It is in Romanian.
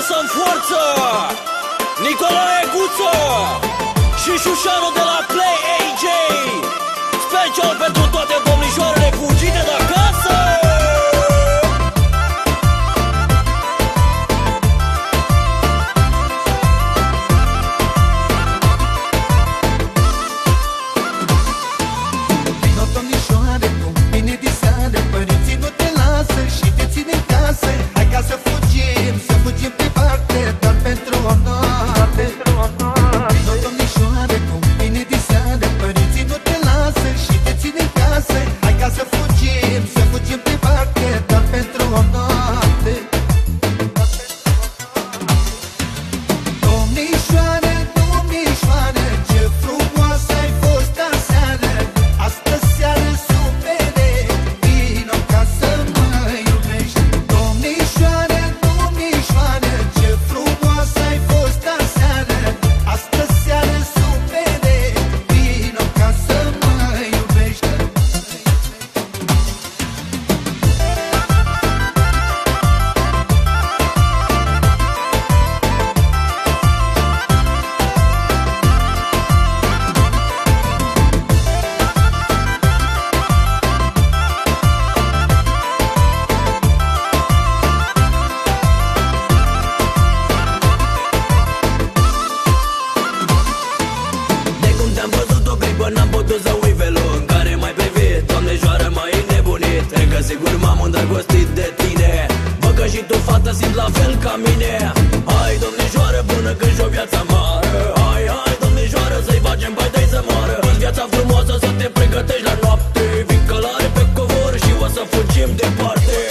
piesă în forță Nicolae Guță Și Șușanu de la la fel ca mine. Hai domnișoară până când și-o viața mare Hai, hai domnișoară să-i facem bai tăi să moară. În viața frumoasă să te pregătești la noapte. Vin călare pe covor și o să fugim departe.